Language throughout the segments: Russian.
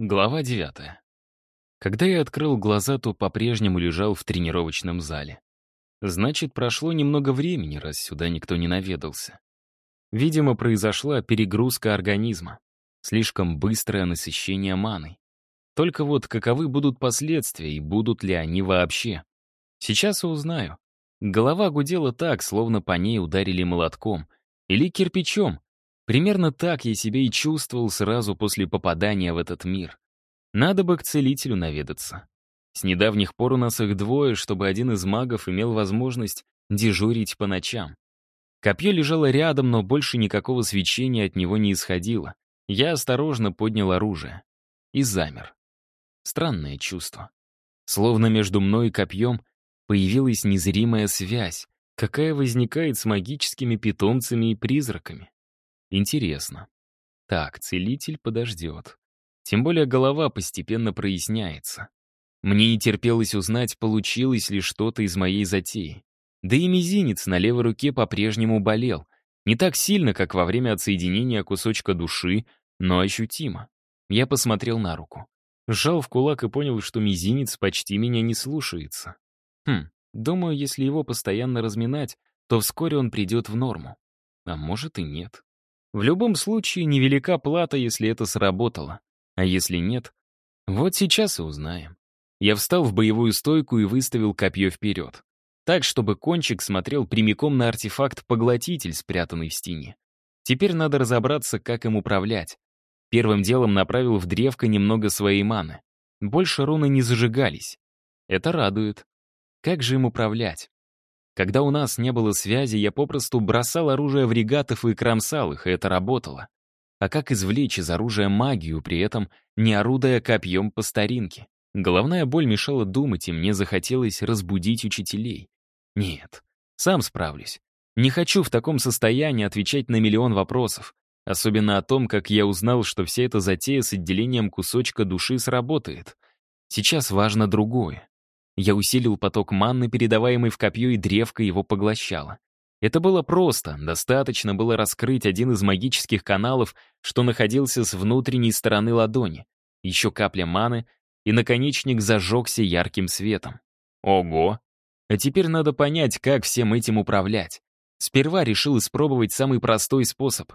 Глава 9. Когда я открыл глаза, то по-прежнему лежал в тренировочном зале. Значит, прошло немного времени, раз сюда никто не наведался. Видимо, произошла перегрузка организма. Слишком быстрое насыщение маной. Только вот каковы будут последствия и будут ли они вообще? Сейчас узнаю. Голова гудела так, словно по ней ударили молотком. Или кирпичом, Примерно так я себя и чувствовал сразу после попадания в этот мир. Надо бы к целителю наведаться. С недавних пор у нас их двое, чтобы один из магов имел возможность дежурить по ночам. Копье лежало рядом, но больше никакого свечения от него не исходило. Я осторожно поднял оружие. И замер. Странное чувство. Словно между мной и копьем появилась незримая связь, какая возникает с магическими питомцами и призраками. Интересно. Так, целитель подождет. Тем более голова постепенно проясняется. Мне не терпелось узнать, получилось ли что-то из моей затеи. Да и мизинец на левой руке по-прежнему болел. Не так сильно, как во время отсоединения кусочка души, но ощутимо. Я посмотрел на руку. Сжал в кулак и понял, что мизинец почти меня не слушается. Хм, думаю, если его постоянно разминать, то вскоре он придет в норму. А может и нет. В любом случае, невелика плата, если это сработало. А если нет? Вот сейчас и узнаем. Я встал в боевую стойку и выставил копье вперед. Так, чтобы кончик смотрел прямиком на артефакт-поглотитель, спрятанный в стене. Теперь надо разобраться, как им управлять. Первым делом направил в древко немного своей маны. Больше руны не зажигались. Это радует. Как же им управлять? Когда у нас не было связи, я попросту бросал оружие в регатов и кромсал их, и это работало. А как извлечь из оружия магию, при этом не орудуя копьем по старинке? Головная боль мешала думать, и мне захотелось разбудить учителей. Нет, сам справлюсь. Не хочу в таком состоянии отвечать на миллион вопросов. Особенно о том, как я узнал, что вся эта затея с отделением кусочка души сработает. Сейчас важно другое. Я усилил поток манны, передаваемый в копье, и древко его поглощало. Это было просто, достаточно было раскрыть один из магических каналов, что находился с внутренней стороны ладони. Еще капля маны, и наконечник зажегся ярким светом. Ого! А теперь надо понять, как всем этим управлять. Сперва решил испробовать самый простой способ.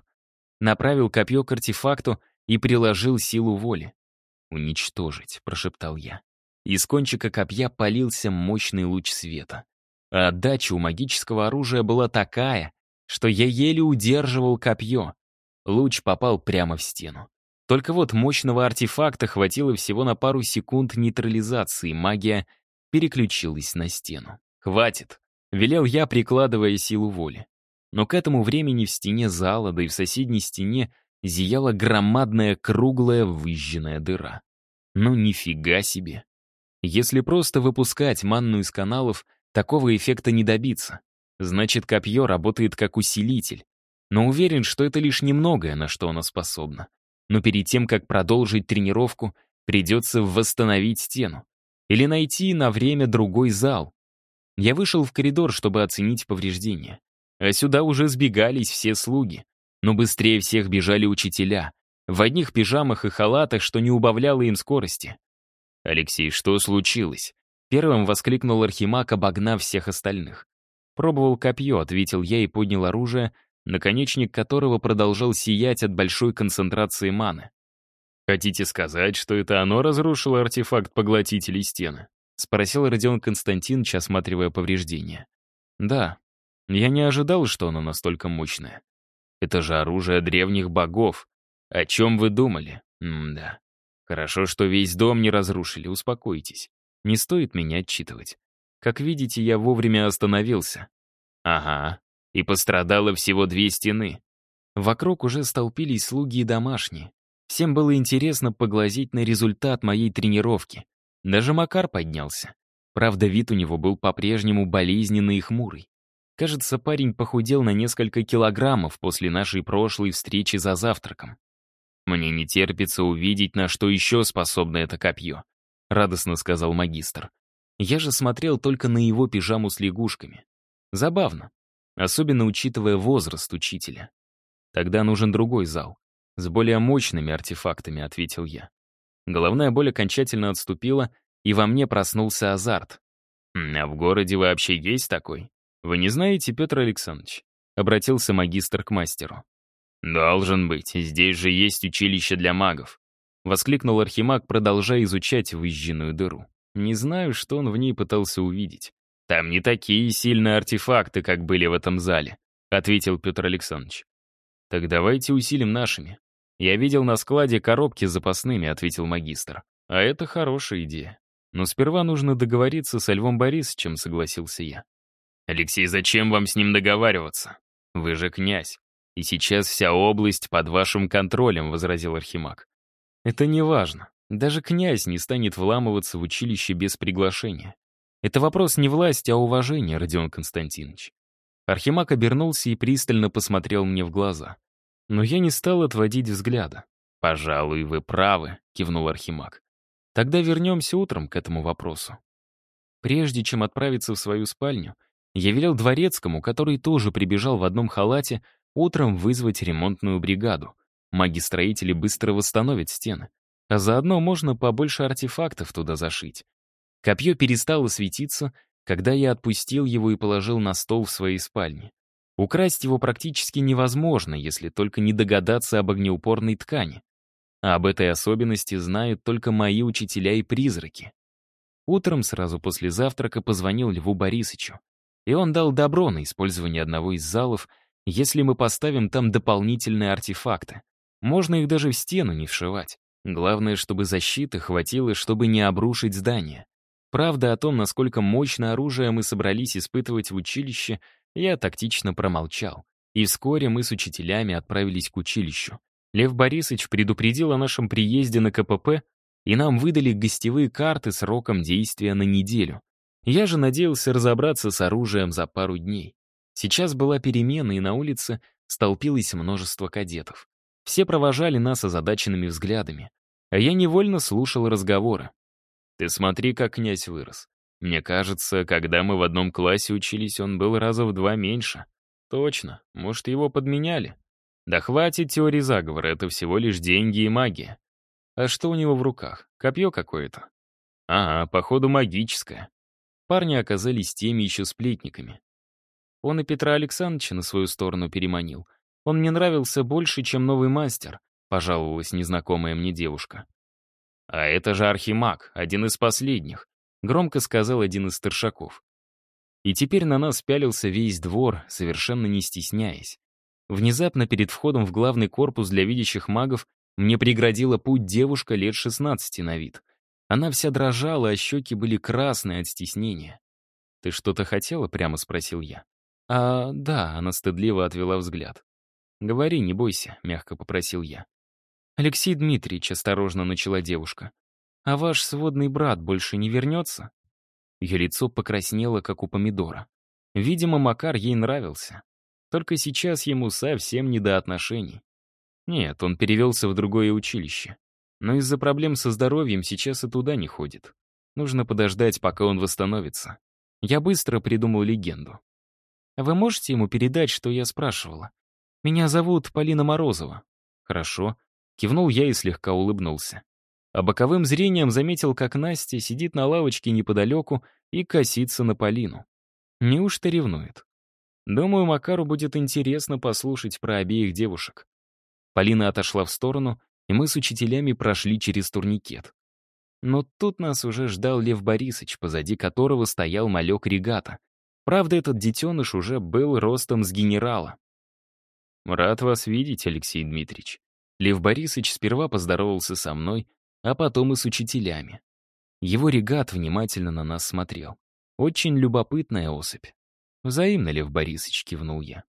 Направил копье к артефакту и приложил силу воли. «Уничтожить», — прошептал я. Из кончика копья полился мощный луч света. А отдача у магического оружия была такая, что я еле удерживал копье. Луч попал прямо в стену. Только вот мощного артефакта хватило всего на пару секунд нейтрализации, магия переключилась на стену. «Хватит!» — велел я, прикладывая силу воли. Но к этому времени в стене зала, да и в соседней стене зияла громадная круглая выжженная дыра. Ну нифига себе! Если просто выпускать манну из каналов, такого эффекта не добиться. Значит, копье работает как усилитель. Но уверен, что это лишь немногое, на что оно способно. Но перед тем, как продолжить тренировку, придется восстановить стену. Или найти на время другой зал. Я вышел в коридор, чтобы оценить повреждения. А сюда уже сбегались все слуги. Но быстрее всех бежали учителя. В одних пижамах и халатах, что не убавляло им скорости. «Алексей, что случилось?» Первым воскликнул Архимаг, обогнав всех остальных. «Пробовал копье», — ответил я и поднял оружие, наконечник которого продолжал сиять от большой концентрации маны. «Хотите сказать, что это оно разрушило артефакт поглотителей стены?» — спросил Родион Константинович, осматривая повреждения. «Да. Я не ожидал, что оно настолько мощное. Это же оружие древних богов. О чем вы думали? М-да. Хорошо, что весь дом не разрушили, успокойтесь. Не стоит меня отчитывать. Как видите, я вовремя остановился. Ага, и пострадало всего две стены. Вокруг уже столпились слуги и домашние. Всем было интересно поглазеть на результат моей тренировки. Даже Макар поднялся. Правда, вид у него был по-прежнему болезненный и хмурый. Кажется, парень похудел на несколько килограммов после нашей прошлой встречи за завтраком. «Мне не терпится увидеть, на что еще способно это копье», — радостно сказал магистр. Я же смотрел только на его пижаму с лягушками. Забавно, особенно учитывая возраст учителя. Тогда нужен другой зал, с более мощными артефактами, ответил я. Головная боль окончательно отступила, и во мне проснулся азарт. «А в городе вообще есть такой? Вы не знаете, Петр Александрович?» Обратился магистр к мастеру. «Должен быть, здесь же есть училище для магов», воскликнул Архимаг, продолжая изучать выжженную дыру. Не знаю, что он в ней пытался увидеть. «Там не такие сильные артефакты, как были в этом зале», ответил Петр Александрович. «Так давайте усилим нашими. Я видел на складе коробки с запасными», ответил магистр. «А это хорошая идея. Но сперва нужно договориться со Львом Борисовичем», согласился я. «Алексей, зачем вам с ним договариваться? Вы же князь. И сейчас вся область под вашим контролем», возразил Архимаг. «Это не важно. Даже князь не станет вламываться в училище без приглашения. Это вопрос не власти, а уважения, Родион Константинович. Архимаг обернулся и пристально посмотрел мне в глаза. Но я не стал отводить взгляда. «Пожалуй, вы правы», — кивнул Архимаг. «Тогда вернемся утром к этому вопросу». Прежде чем отправиться в свою спальню, я велел дворецкому, который тоже прибежал в одном халате, утром вызвать ремонтную бригаду. Маги-строители быстро восстановят стены. А заодно можно побольше артефактов туда зашить. Копье перестало светиться, когда я отпустил его и положил на стол в своей спальне. Украсть его практически невозможно, если только не догадаться об огнеупорной ткани. А об этой особенности знают только мои учителя и призраки. Утром сразу после завтрака позвонил Льву Борисовичу, и он дал добро на использование одного из залов, если мы поставим там дополнительные артефакты. Можно их даже в стену не вшивать. Главное, чтобы защиты хватило, чтобы не обрушить здание. Правда о том, насколько мощное оружие мы собрались испытывать в училище, я тактично промолчал. И вскоре мы с учителями отправились к училищу. Лев Борисович предупредил о нашем приезде на КПП, и нам выдали гостевые карты сроком действия на неделю. Я же надеялся разобраться с оружием за пару дней. Сейчас была перемена, и на улице столпилось множество кадетов. Все провожали нас озадаченными взглядами, а я невольно слушал разговоры. Ты смотри, как князь вырос. Мне кажется, когда мы в одном классе учились, он был раза в два меньше. Точно, может, его подменяли. Да хватит теории заговора, это всего лишь деньги и магия. А что у него в руках? Копье какое-то? Ага, походу магическое. Парни оказались теми еще сплетниками. Он и Петра Александровича на свою сторону переманил. Он мне нравился больше, чем новый мастер, пожаловалась незнакомая мне девушка. «А это же Архимаг, один из последних», — громко сказал один из старшаков. И теперь на нас пялился весь двор, совершенно не стесняясь. Внезапно перед входом в главный корпус для видящих магов мне преградила путь девушка лет 16 на вид. Она вся дрожала, а щеки были красные от стеснения. «Ты что-то хотела?» — прямо спросил я. «А, да», — она стыдливо отвела взгляд. «Говори, не бойся», — мягко попросил я. «Алексей Дмитриевич», — осторожно начала девушка, «а ваш сводный брат больше не вернется?» Ее лицо покраснело, как у помидора. Видимо, Макар ей нравился. Только сейчас ему совсем не до отношений. Нет, он перевелся в другое училище. Но из-за проблем со здоровьем сейчас и туда не ходит. Нужно подождать, пока он восстановится. Я быстро придумал легенду. «Вы можете ему передать, что я спрашивала? Меня зовут Полина Морозова». «Хорошо. Кивнул я и слегка улыбнулся. А боковым зрением заметил, как Настя сидит на лавочке неподалеку и косится на Полину. Неужто ревнует? Думаю, Макару будет интересно послушать про обеих девушек. Полина отошла в сторону, и мы с учителями прошли через турникет. Но тут нас уже ждал Лев Борисович, позади которого стоял малек регата. Правда, этот детеныш уже был ростом с генерала. «Рад вас видеть, Алексей Дмитриевич», Лев Борисович сперва поздоровался со мной, а потом и с учителями. Его регат внимательно на нас смотрел. Очень любопытная особь. «Взаимно, Лев Борисович», — кивнул я.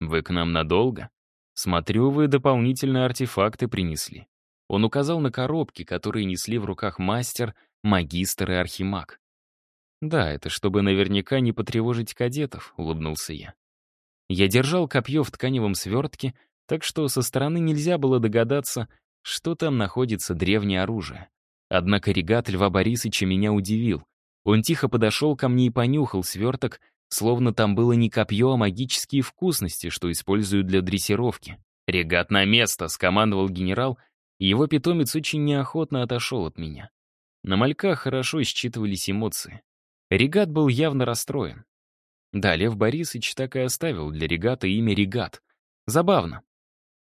«Вы к нам надолго? Смотрю, вы дополнительные артефакты принесли». Он указал на коробки, которые несли в руках мастер, магистр и архимаг. «Да, это чтобы наверняка не потревожить кадетов», — улыбнулся я. Я держал копье в тканевом свертке, так что со стороны нельзя было догадаться, что там находится древнее оружие. Однако регат Льва Борисовича меня удивил. Он тихо подошел ко мне и понюхал сверток, словно там было не копье, а магические вкусности, что используют для дрессировки. «Регат на место!» — скомандовал генерал, и его питомец очень неохотно отошел от меня. На мальках хорошо считывались эмоции. Регат был явно расстроен. Да, Лев Борисович так и оставил для регата имя Регат. Забавно.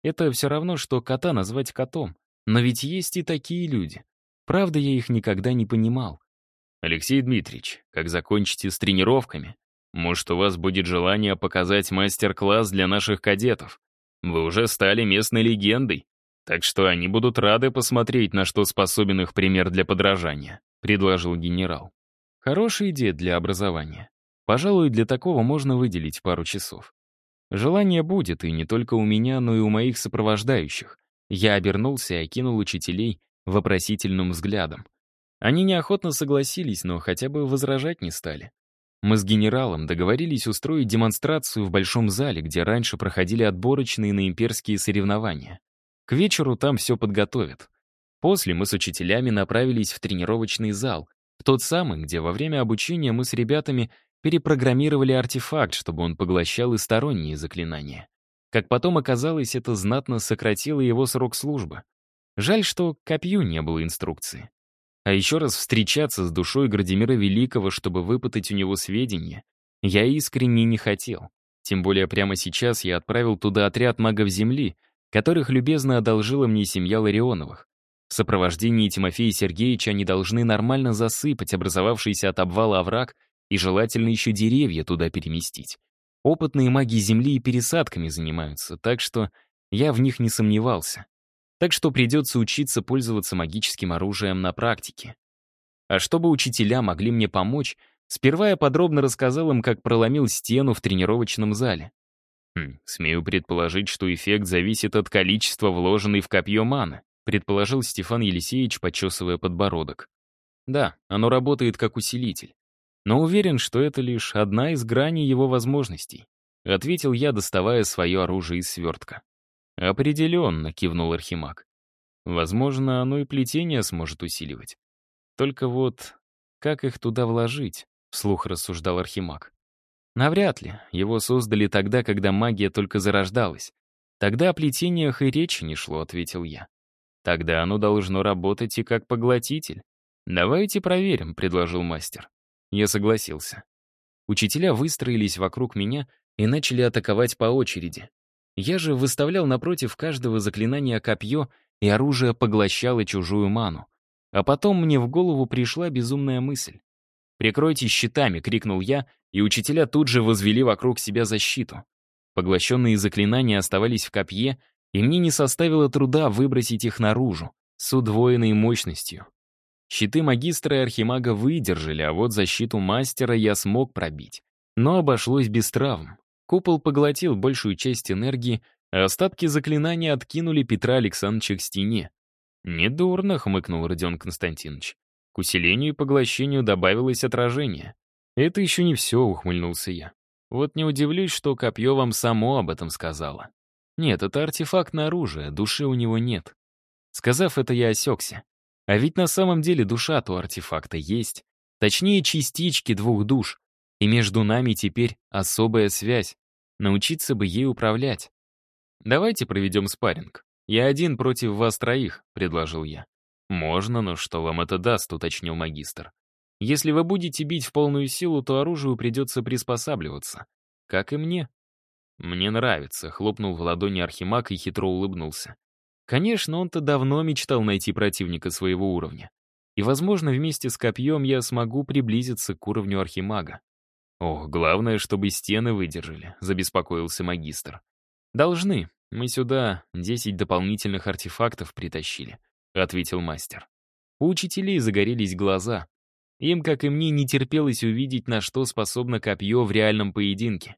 Это все равно, что кота назвать котом. Но ведь есть и такие люди. Правда, я их никогда не понимал. Алексей Дмитриевич, как закончите с тренировками, может, у вас будет желание показать мастер-класс для наших кадетов. Вы уже стали местной легендой, так что они будут рады посмотреть, на что способен их пример для подражания», — предложил генерал. Хорошая идея для образования. Пожалуй, для такого можно выделить пару часов. Желание будет, и не только у меня, но и у моих сопровождающих. Я обернулся и окинул учителей вопросительным взглядом. Они неохотно согласились, но хотя бы возражать не стали. Мы с генералом договорились устроить демонстрацию в большом зале, где раньше проходили отборочные на имперские соревнования. К вечеру там все подготовят. После мы с учителями направились в тренировочный зал, тот самый, где во время обучения мы с ребятами перепрограммировали артефакт, чтобы он поглощал и сторонние заклинания. Как потом оказалось, это знатно сократило его срок службы. Жаль, что копью не было инструкции. А еще раз встречаться с душой Градимира Великого, чтобы выпытать у него сведения, я искренне не хотел. Тем более прямо сейчас я отправил туда отряд магов Земли, которых любезно одолжила мне семья Ларионовых. В сопровождении Тимофея Сергеевича они должны нормально засыпать образовавшийся от обвала овраг и желательно еще деревья туда переместить. Опытные маги Земли и пересадками занимаются, так что я в них не сомневался так что придется учиться пользоваться магическим оружием на практике. А чтобы учителя могли мне помочь, сперва я подробно рассказал им, как проломил стену в тренировочном зале. Хм, смею предположить, что эффект зависит от количества вложенной в копье маны, предположил Стефан Елисеевич, почесывая подбородок. Да, оно работает как усилитель. Но уверен, что это лишь одна из граней его возможностей, ответил я, доставая свое оружие из свертка. «Определенно», — кивнул Архимаг. «Возможно, оно и плетение сможет усиливать. Только вот как их туда вложить?» — вслух рассуждал Архимаг. «Навряд ли. Его создали тогда, когда магия только зарождалась. Тогда о плетениях и речи не шло», — ответил я. «Тогда оно должно работать и как поглотитель. Давайте проверим», — предложил мастер. Я согласился. Учителя выстроились вокруг меня и начали атаковать по очереди. Я же выставлял напротив каждого заклинания копье, и оружие поглощало чужую ману. А потом мне в голову пришла безумная мысль. «Прикройте щитами!» — крикнул я, и учителя тут же возвели вокруг себя защиту. Поглощенные заклинания оставались в копье, и мне не составило труда выбросить их наружу, с удвоенной мощностью. Щиты магистра и архимага выдержали, а вот защиту мастера я смог пробить. Но обошлось без травм. Купол поглотил большую часть энергии, а остатки заклинания откинули Петра Александровича к стене. «Недурно», — хмыкнул Родион Константинович. К усилению и поглощению добавилось отражение. «Это еще не все», — ухмыльнулся я. «Вот не удивлюсь, что копье вам само об этом сказала. Нет, это артефактное оружие, души у него нет». Сказав это, я осекся. А ведь на самом деле душа-то у артефакта есть. Точнее, частички двух душ, и между нами теперь особая связь. Научиться бы ей управлять. «Давайте проведем спарринг. Я один против вас троих», — предложил я. «Можно, но что вам это даст?» — уточнил магистр. «Если вы будете бить в полную силу, то оружию придется приспосабливаться. Как и мне». «Мне нравится», — хлопнул в ладони Архимаг и хитро улыбнулся. Конечно, он-то давно мечтал найти противника своего уровня. И, возможно, вместе с копьем я смогу приблизиться к уровню Архимага. «Ох, главное, чтобы стены выдержали», — забеспокоился магистр. «Должны. Мы сюда 10 дополнительных артефактов притащили», — ответил мастер. У учителей загорелись глаза. Им, как и мне, не терпелось увидеть, на что способно копье в реальном поединке.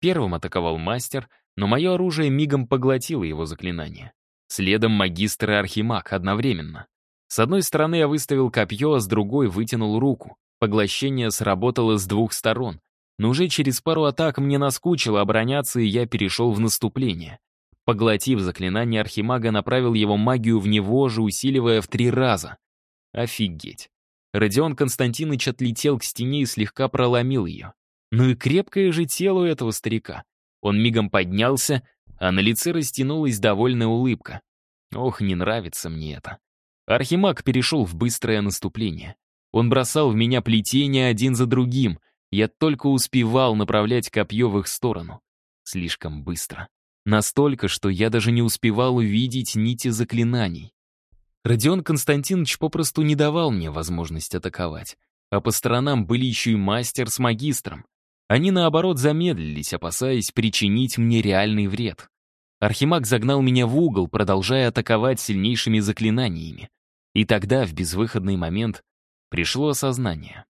Первым атаковал мастер, но мое оружие мигом поглотило его заклинание. Следом магистр и архимаг одновременно. С одной стороны я выставил копье, а с другой вытянул руку. Поглощение сработало с двух сторон. Но уже через пару атак мне наскучило обороняться, и я перешел в наступление. Поглотив заклинание Архимага, направил его магию в него же, усиливая в три раза. Офигеть. Родион Константинович отлетел к стене и слегка проломил ее. Ну и крепкое же тело у этого старика. Он мигом поднялся, а на лице растянулась довольная улыбка. Ох, не нравится мне это. Архимаг перешел в быстрое наступление. Он бросал в меня плетения один за другим. Я только успевал направлять копье в их сторону. Слишком быстро. Настолько, что я даже не успевал увидеть нити заклинаний. Родион Константинович попросту не давал мне возможность атаковать. А по сторонам были еще и мастер с магистром. Они, наоборот, замедлились, опасаясь причинить мне реальный вред. Архимаг загнал меня в угол, продолжая атаковать сильнейшими заклинаниями. И тогда, в безвыходный момент, пришло осознание.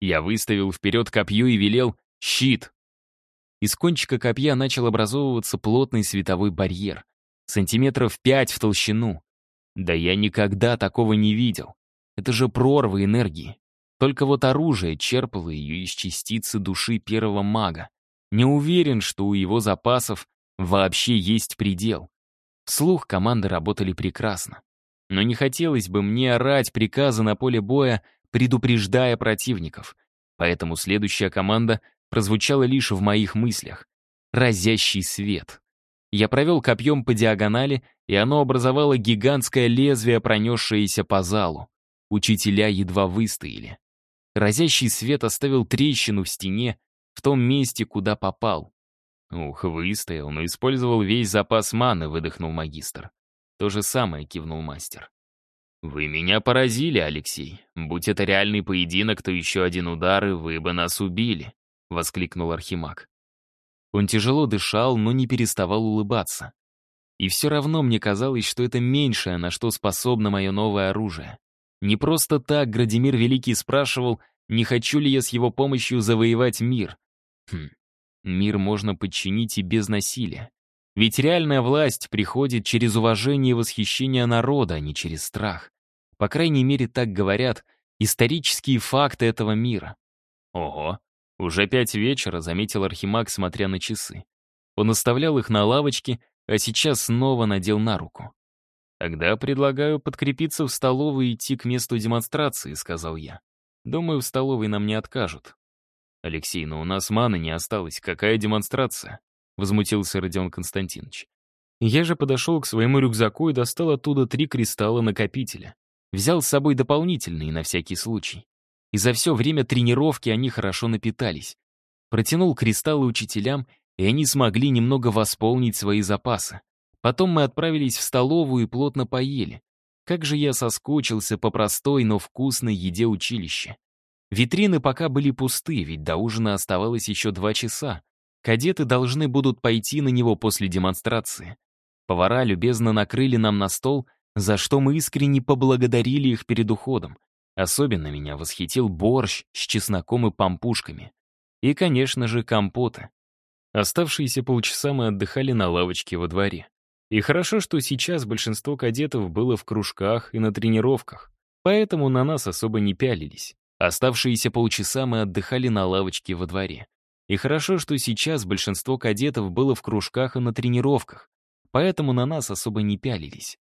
Я выставил вперед копье и велел «Щит!». Из кончика копья начал образовываться плотный световой барьер, сантиметров пять в толщину. Да я никогда такого не видел. Это же прорва энергии. Только вот оружие черпало ее из частицы души первого мага. Не уверен, что у его запасов вообще есть предел. Вслух команды работали прекрасно. Но не хотелось бы мне орать приказы на поле боя, предупреждая противников. Поэтому следующая команда прозвучала лишь в моих мыслях. Разящий свет. Я провел копьем по диагонали, и оно образовало гигантское лезвие, пронесшееся по залу. Учителя едва выстояли. Разящий свет оставил трещину в стене, в том месте, куда попал. «Ух, выстоял, но использовал весь запас маны», — выдохнул магистр. То же самое кивнул мастер. «Вы меня поразили, Алексей. Будь это реальный поединок, то еще один удар, и вы бы нас убили», — воскликнул Архимаг. Он тяжело дышал, но не переставал улыбаться. И все равно мне казалось, что это меньшее, на что способно мое новое оружие. Не просто так Градимир Великий спрашивал, не хочу ли я с его помощью завоевать мир. Хм, мир можно подчинить и без насилия. Ведь реальная власть приходит через уважение и восхищение народа, а не через страх. По крайней мере, так говорят исторические факты этого мира. Ого, уже пять вечера, заметил Архимаг, смотря на часы. Он оставлял их на лавочке, а сейчас снова надел на руку. «Тогда предлагаю подкрепиться в столовой и идти к месту демонстрации», — сказал я. «Думаю, в столовой нам не откажут». «Алексей, но у нас маны не осталось. Какая демонстрация?» — возмутился Родион Константинович. Я же подошел к своему рюкзаку и достал оттуда три кристалла накопителя. Взял с собой дополнительные на всякий случай. И за все время тренировки они хорошо напитались. Протянул кристаллы учителям, и они смогли немного восполнить свои запасы. Потом мы отправились в столовую и плотно поели. Как же я соскучился по простой, но вкусной еде училища. Витрины пока были пусты, ведь до ужина оставалось еще два часа. Кадеты должны будут пойти на него после демонстрации. Повара любезно накрыли нам на стол, за что мы искренне поблагодарили их перед уходом. Особенно меня восхитил борщ с чесноком и пампушками. И, конечно же, компоты. Оставшиеся полчаса мы отдыхали на лавочке во дворе. И хорошо, что сейчас большинство кадетов было в кружках и на тренировках, поэтому на нас особо не пялились. Оставшиеся полчаса мы отдыхали на лавочке во дворе. И хорошо, что сейчас большинство кадетов было в кружках и на тренировках, поэтому на нас особо не пялились.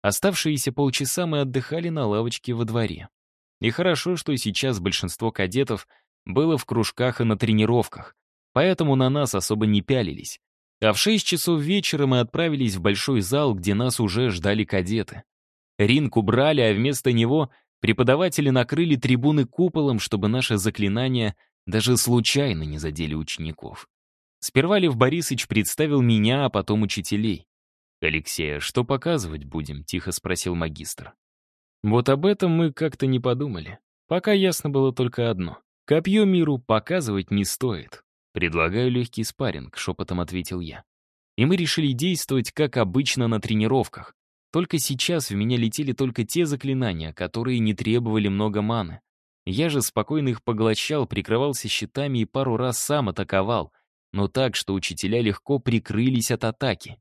Оставшиеся полчаса мы отдыхали на лавочке во дворе. И хорошо, что сейчас большинство кадетов было в кружках и на тренировках, поэтому на нас особо не пялились. А в 6 часов вечера мы отправились в большой зал, где нас уже ждали кадеты. Ринг убрали, а вместо него преподаватели накрыли трибуны куполом, чтобы наши заклинания даже случайно не задели учеников. Сперва Лев Борисович представил меня, а потом учителей. «Алексея, что показывать будем?» — тихо спросил магистр. Вот об этом мы как-то не подумали. Пока ясно было только одно. Копье миру показывать не стоит. «Предлагаю легкий спарринг», — шепотом ответил я. И мы решили действовать, как обычно, на тренировках. Только сейчас в меня летели только те заклинания, которые не требовали много маны. Я же спокойно их поглощал, прикрывался щитами и пару раз сам атаковал, но так, что учителя легко прикрылись от атаки.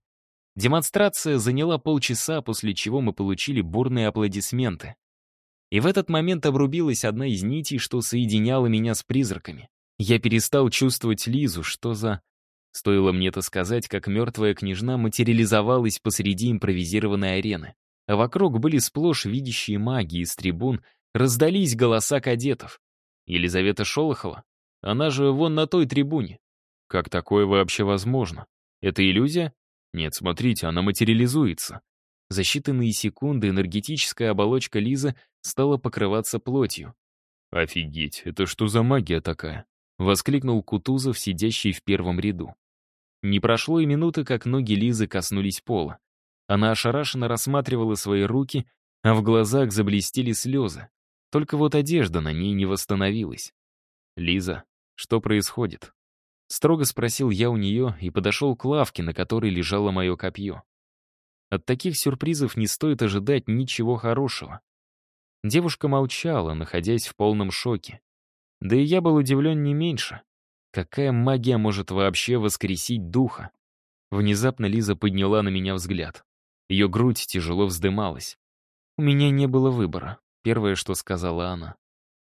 Демонстрация заняла полчаса, после чего мы получили бурные аплодисменты. И в этот момент обрубилась одна из нитей, что соединяла меня с призраками. Я перестал чувствовать Лизу, что за... Стоило мне это сказать, как мертвая княжна материализовалась посреди импровизированной арены. А вокруг были сплошь видящие маги из трибун, раздались голоса кадетов. Елизавета Шолохова? Она же вон на той трибуне. Как такое вообще возможно? Это иллюзия? Нет, смотрите, она материализуется. За считанные секунды энергетическая оболочка Лизы стала покрываться плотью. «Офигеть, это что за магия такая?» — воскликнул Кутузов, сидящий в первом ряду. Не прошло и минуты, как ноги Лизы коснулись пола. Она ошарашенно рассматривала свои руки, а в глазах заблестели слезы. Только вот одежда на ней не восстановилась. «Лиза, что происходит?» Строго спросил я у нее и подошел к лавке, на которой лежало мое копье. От таких сюрпризов не стоит ожидать ничего хорошего. Девушка молчала, находясь в полном шоке. Да и я был удивлен не меньше. Какая магия может вообще воскресить духа? Внезапно Лиза подняла на меня взгляд. Ее грудь тяжело вздымалась. У меня не было выбора, первое, что сказала она.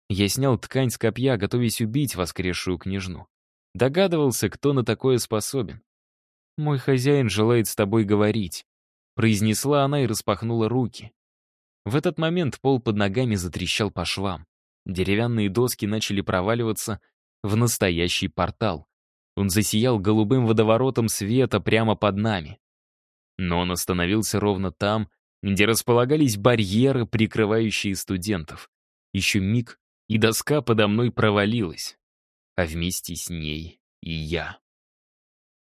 Я снял ткань с копья, готовясь убить воскресшую княжну. Догадывался, кто на такое способен. «Мой хозяин желает с тобой говорить», — произнесла она и распахнула руки. В этот момент пол под ногами затрещал по швам. Деревянные доски начали проваливаться в настоящий портал. Он засиял голубым водоворотом света прямо под нами. Но он остановился ровно там, где располагались барьеры, прикрывающие студентов. Еще миг, и доска подо мной провалилась. А вместе с ней и я.